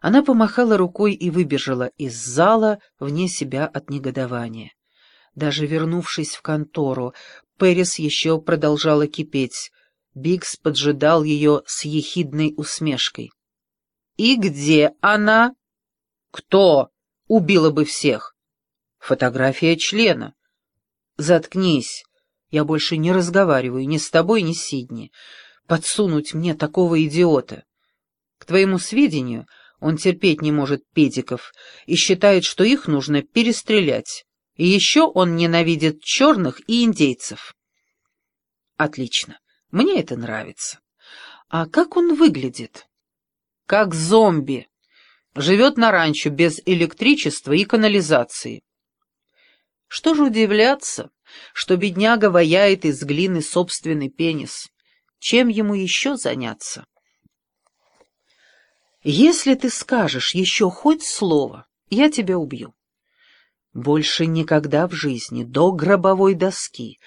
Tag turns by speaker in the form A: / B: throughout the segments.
A: Она помахала рукой и выбежала из зала вне себя от негодования. Даже вернувшись в контору, Пэрис еще продолжала кипеть. Бикс поджидал ее с ехидной усмешкой. «И где она?» «Кто?» «Убила бы всех». «Фотография члена». «Заткнись. Я больше не разговариваю ни с тобой, ни с Сидни. Подсунуть мне такого идиота. К твоему сведению, он терпеть не может педиков и считает, что их нужно перестрелять. И еще он ненавидит черных и индейцев. Отлично. Мне это нравится. А как он выглядит? Как зомби. Живет на ранчо без электричества и канализации. Что же удивляться, что бедняга ваяет из глины собственный пенис. Чем ему еще заняться? Если ты скажешь еще хоть слово, я тебя убью. Больше никогда в жизни, до гробовой доски,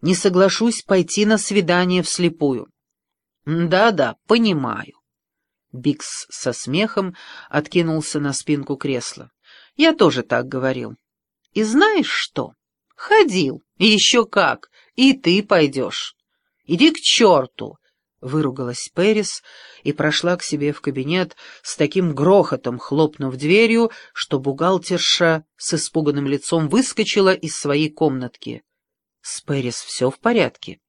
A: не соглашусь пойти на свидание вслепую. Да-да, понимаю. Бикс со смехом откинулся на спинку кресла. Я тоже так говорил. И знаешь что? Ходил, и еще как, и ты пойдешь. Иди к черту, выругалась Пэрис и прошла к себе в кабинет с таким грохотом, хлопнув дверью, что бухгалтерша с испуганным лицом выскочила из своей комнатки. С Пэрис все в порядке?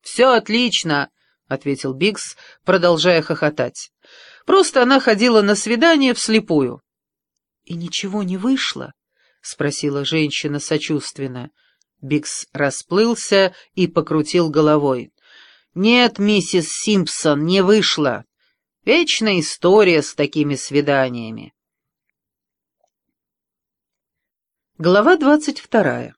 A: Все отлично, ответил Бикс, продолжая хохотать. Просто она ходила на свидание вслепую. И ничего не вышло? — спросила женщина сочувственно. Бикс расплылся и покрутил головой. «Нет, миссис Симпсон, не вышло. Вечная история с такими свиданиями». Глава двадцать вторая.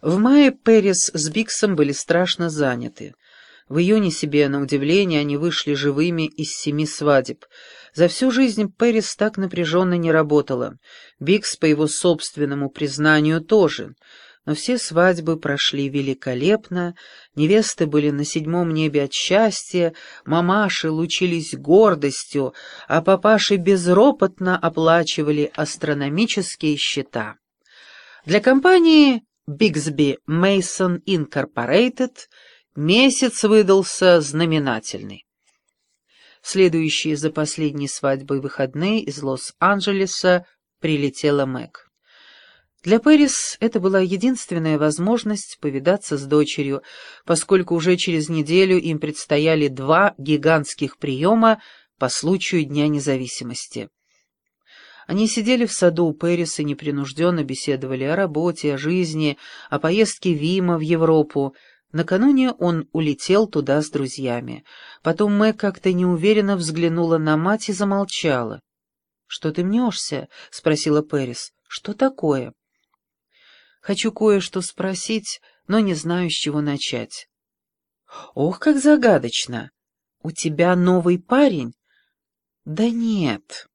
A: В мае Перес с Биксом были страшно заняты. В июне себе, на удивление, они вышли живыми из семи свадеб. За всю жизнь Пэрис так напряженно не работала. Бикс, по его собственному признанию, тоже. Но все свадьбы прошли великолепно, невесты были на седьмом небе от счастья, мамаши лучились гордостью, а папаши безропотно оплачивали астрономические счета. Для компании Бигсби Мейсон Инкорпорейтед Месяц выдался знаменательный. Следующие за последней свадьбой выходные из Лос-Анджелеса прилетела Мэг. Для Пэрис это была единственная возможность повидаться с дочерью, поскольку уже через неделю им предстояли два гигантских приема по случаю Дня независимости. Они сидели в саду у Пэрис и непринужденно беседовали о работе, о жизни, о поездке Вима в Европу, Накануне он улетел туда с друзьями. Потом Мэг как-то неуверенно взглянула на мать и замолчала. «Что ты мнешься?» — спросила Пэрис. «Что такое?» «Хочу кое-что спросить, но не знаю, с чего начать». «Ох, как загадочно! У тебя новый парень?» «Да нет».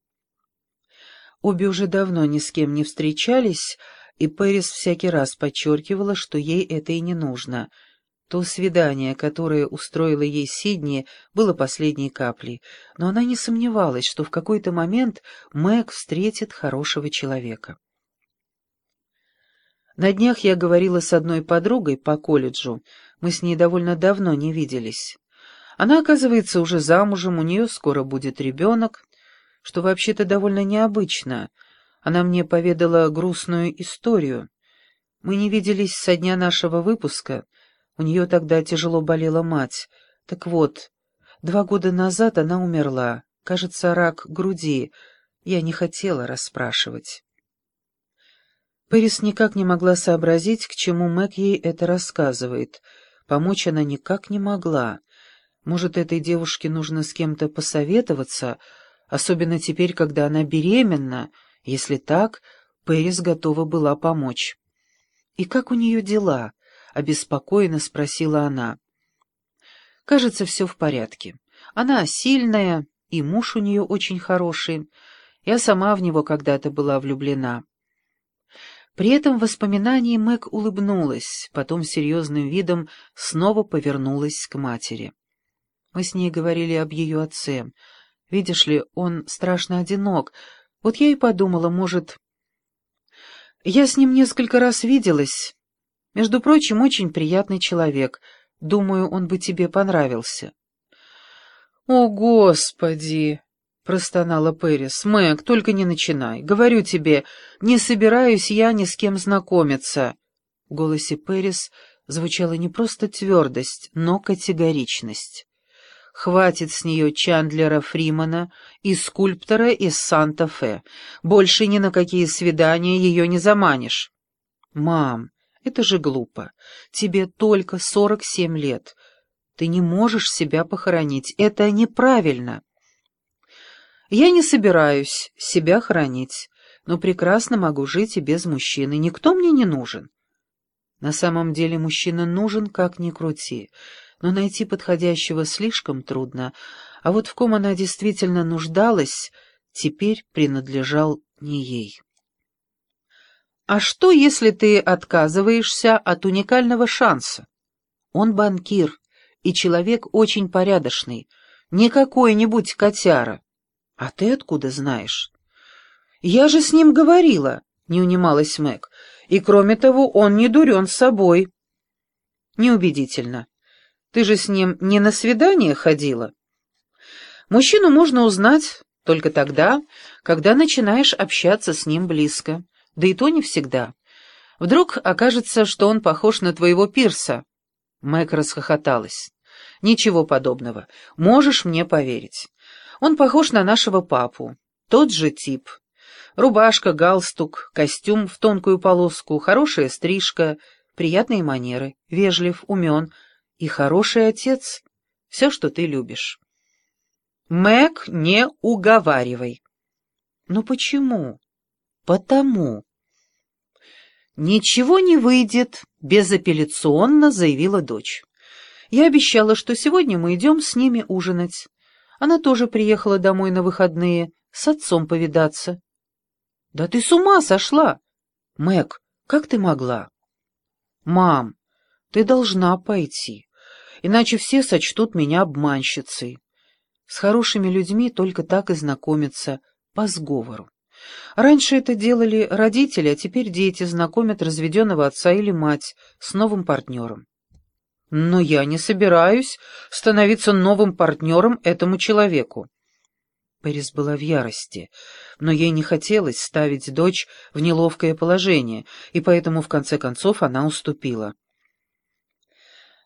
A: Обе уже давно ни с кем не встречались, и Пэрис всякий раз подчеркивала, что ей это и не нужно — то свидание, которое устроила ей Сидни, было последней каплей, но она не сомневалась, что в какой-то момент Мэг встретит хорошего человека. На днях я говорила с одной подругой по колледжу, мы с ней довольно давно не виделись. Она, оказывается, уже замужем, у нее скоро будет ребенок, что вообще-то довольно необычно. Она мне поведала грустную историю. Мы не виделись со дня нашего выпуска — у нее тогда тяжело болела мать. Так вот, два года назад она умерла. Кажется, рак груди. Я не хотела расспрашивать. Пэрис никак не могла сообразить, к чему Мэг ей это рассказывает. Помочь она никак не могла. Может, этой девушке нужно с кем-то посоветоваться, особенно теперь, когда она беременна. Если так, Пэрис готова была помочь. И как у нее дела? — обеспокоенно спросила она. «Кажется, все в порядке. Она сильная, и муж у нее очень хороший. Я сама в него когда-то была влюблена». При этом воспоминании Мэг улыбнулась, потом серьезным видом снова повернулась к матери. Мы с ней говорили об ее отце, Видишь ли, он страшно одинок. Вот я и подумала, может... Я с ним несколько раз виделась. Между прочим, очень приятный человек. Думаю, он бы тебе понравился. «О, Господи!» — простонала Пэрис. «Мэг, только не начинай. Говорю тебе, не собираюсь я ни с кем знакомиться». В голосе Пэрис звучала не просто твердость, но категоричность. Хватит с нее Чандлера Фримана и скульптора из Санта-Фе. Больше ни на какие свидания ее не заманишь. «Мам, это же глупо. Тебе только сорок семь лет. Ты не можешь себя похоронить. Это неправильно». «Я не собираюсь себя хоронить, но прекрасно могу жить и без мужчины. Никто мне не нужен». На самом деле мужчина нужен, как ни крути но найти подходящего слишком трудно, а вот в ком она действительно нуждалась, теперь принадлежал не ей. «А что, если ты отказываешься от уникального шанса? Он банкир и человек очень порядочный, не какой-нибудь котяра. А ты откуда знаешь?» «Я же с ним говорила», — не унималась Мэг, «и кроме того, он не дурен собой». «Неубедительно. Ты же с ним не на свидание ходила? Мужчину можно узнать только тогда, когда начинаешь общаться с ним близко. Да и то не всегда. Вдруг окажется, что он похож на твоего пирса. Мэг расхохоталась. Ничего подобного. Можешь мне поверить. Он похож на нашего папу. Тот же тип. Рубашка, галстук, костюм в тонкую полоску, хорошая стрижка, приятные манеры, вежлив, умен, и хороший отец — все, что ты любишь. Мэг, не уговаривай. Ну почему? Потому. Ничего не выйдет, безапелляционно заявила дочь. Я обещала, что сегодня мы идем с ними ужинать. Она тоже приехала домой на выходные, с отцом повидаться. Да ты с ума сошла! Мэг, как ты могла? Мам, ты должна пойти иначе все сочтут меня обманщицей. С хорошими людьми только так и знакомятся, по сговору. Раньше это делали родители, а теперь дети знакомят разведенного отца или мать с новым партнером. Но я не собираюсь становиться новым партнером этому человеку. Пэрис была в ярости, но ей не хотелось ставить дочь в неловкое положение, и поэтому в конце концов она уступила.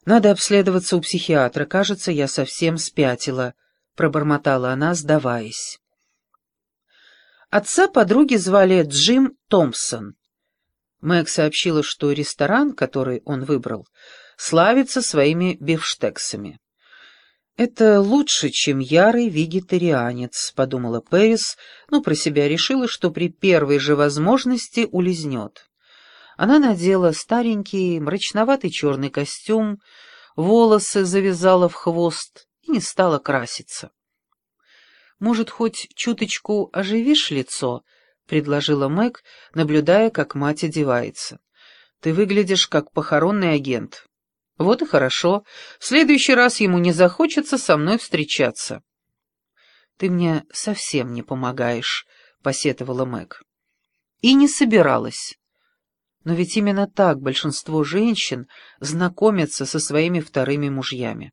A: «Надо обследоваться у психиатра. Кажется, я совсем спятила», — пробормотала она, сдаваясь. Отца подруги звали Джим Томпсон. Мэг сообщила, что ресторан, который он выбрал, славится своими бифштексами. «Это лучше, чем ярый вегетарианец», — подумала Пэрис, но про себя решила, что при первой же возможности улизнет. Она надела старенький, мрачноватый черный костюм, волосы завязала в хвост и не стала краситься. «Может, хоть чуточку оживишь лицо?» — предложила Мэг, наблюдая, как мать одевается. «Ты выглядишь как похоронный агент. Вот и хорошо. В следующий раз ему не захочется со мной встречаться». «Ты мне совсем не помогаешь», — посетовала Мэг. «И не собиралась. Но ведь именно так большинство женщин знакомятся со своими вторыми мужьями.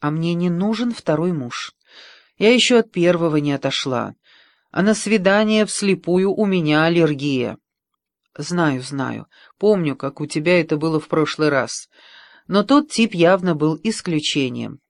A: А мне не нужен второй муж. Я еще от первого не отошла. А на свидание вслепую у меня аллергия. Знаю, знаю. Помню, как у тебя это было в прошлый раз. Но тот тип явно был исключением.